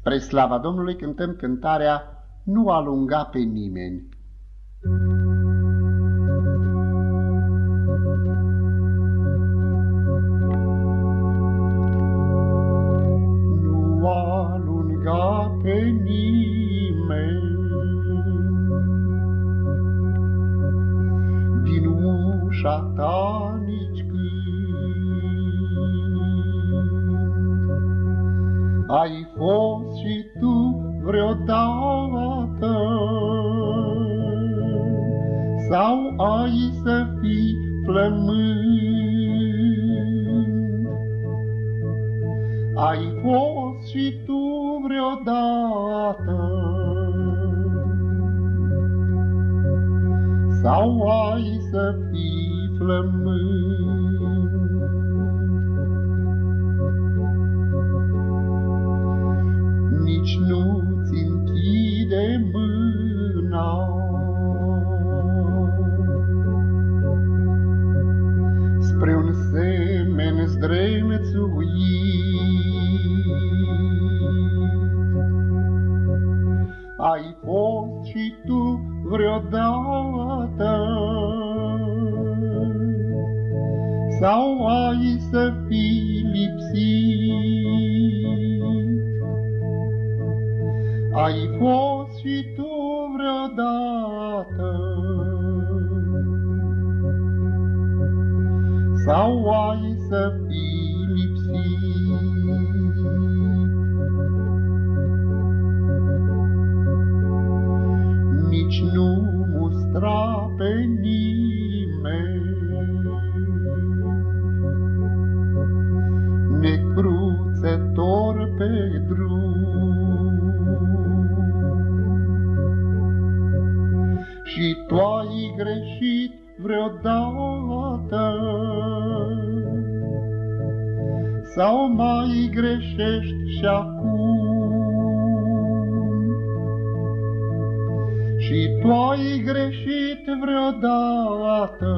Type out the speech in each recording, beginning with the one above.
Spre slava Domnului cântăm cântarea Nu alunga pe nimeni. Nu alunga pe nimeni Din ușa ta nici Ai fost și tu vreodată. Sau ai să fii flământ. Ai fost și tu vreodată. Sau ai să fii flământ semen zdrențuit, ai fost și tu vreodată, sau ai să fii lipsit. Ai fost și tu vreodată. Sau ai să fii lipsit. Nici nu mustra pe nimeni. Necruțător pe drum. Și tu ai greșit vreodată. Sau mai greșești și acum? Și tu ai greșit vreodată.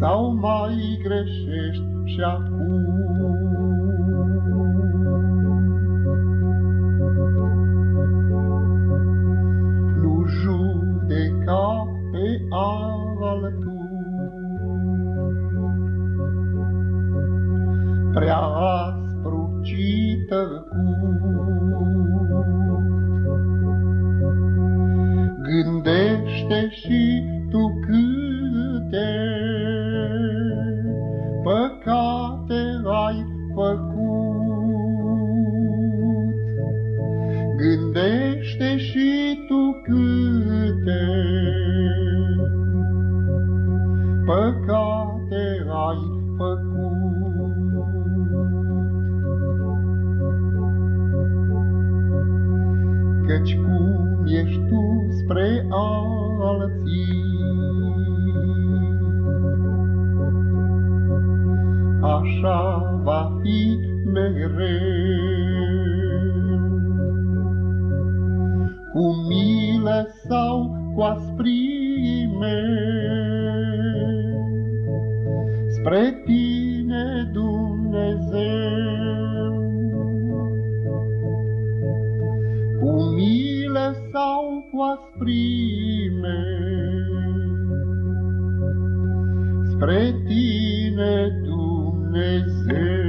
Sau mai greșești și acum? Prea aspru ci Gândește și tu câte păcate ai făcut. Ești tu spre alții, Așa va fi mereu. Cu milă sau cu asprime, Spre tine, Dumnezeu. Cu milă sau cu asprime, Spre tine, Dumnezeu.